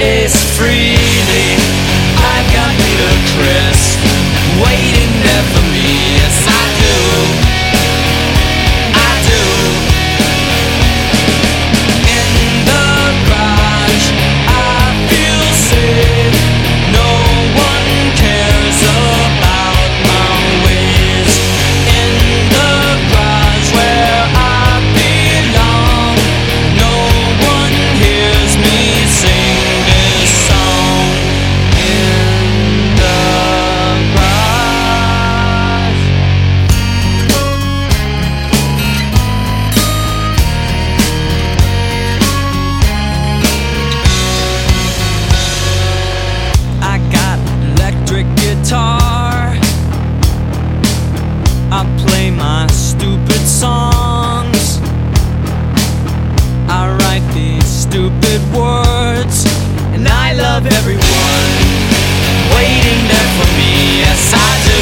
is free. good words, and I love everyone waiting there for me. Yes, I do.